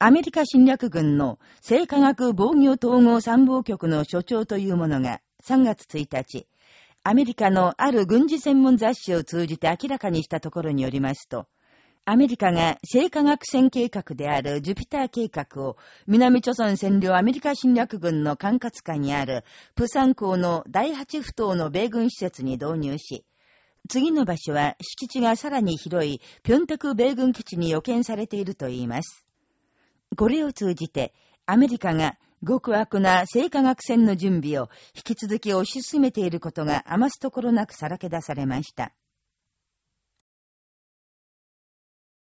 アメリカ侵略軍の生化学防御統合参謀局の所長というものが3月1日、アメリカのある軍事専門雑誌を通じて明らかにしたところによりますと、アメリカが生化学戦計画であるジュピター計画を南朝鮮占領アメリカ侵略軍の管轄下にあるプサン港の第8不島の米軍施設に導入し、次の場所は敷地がさらに広いピョンテク米軍基地に予見されているといいます。これを通じて、アメリカが極悪な生化学戦の準備を引き続き推し進めていることが余すところなくさらけ出されました。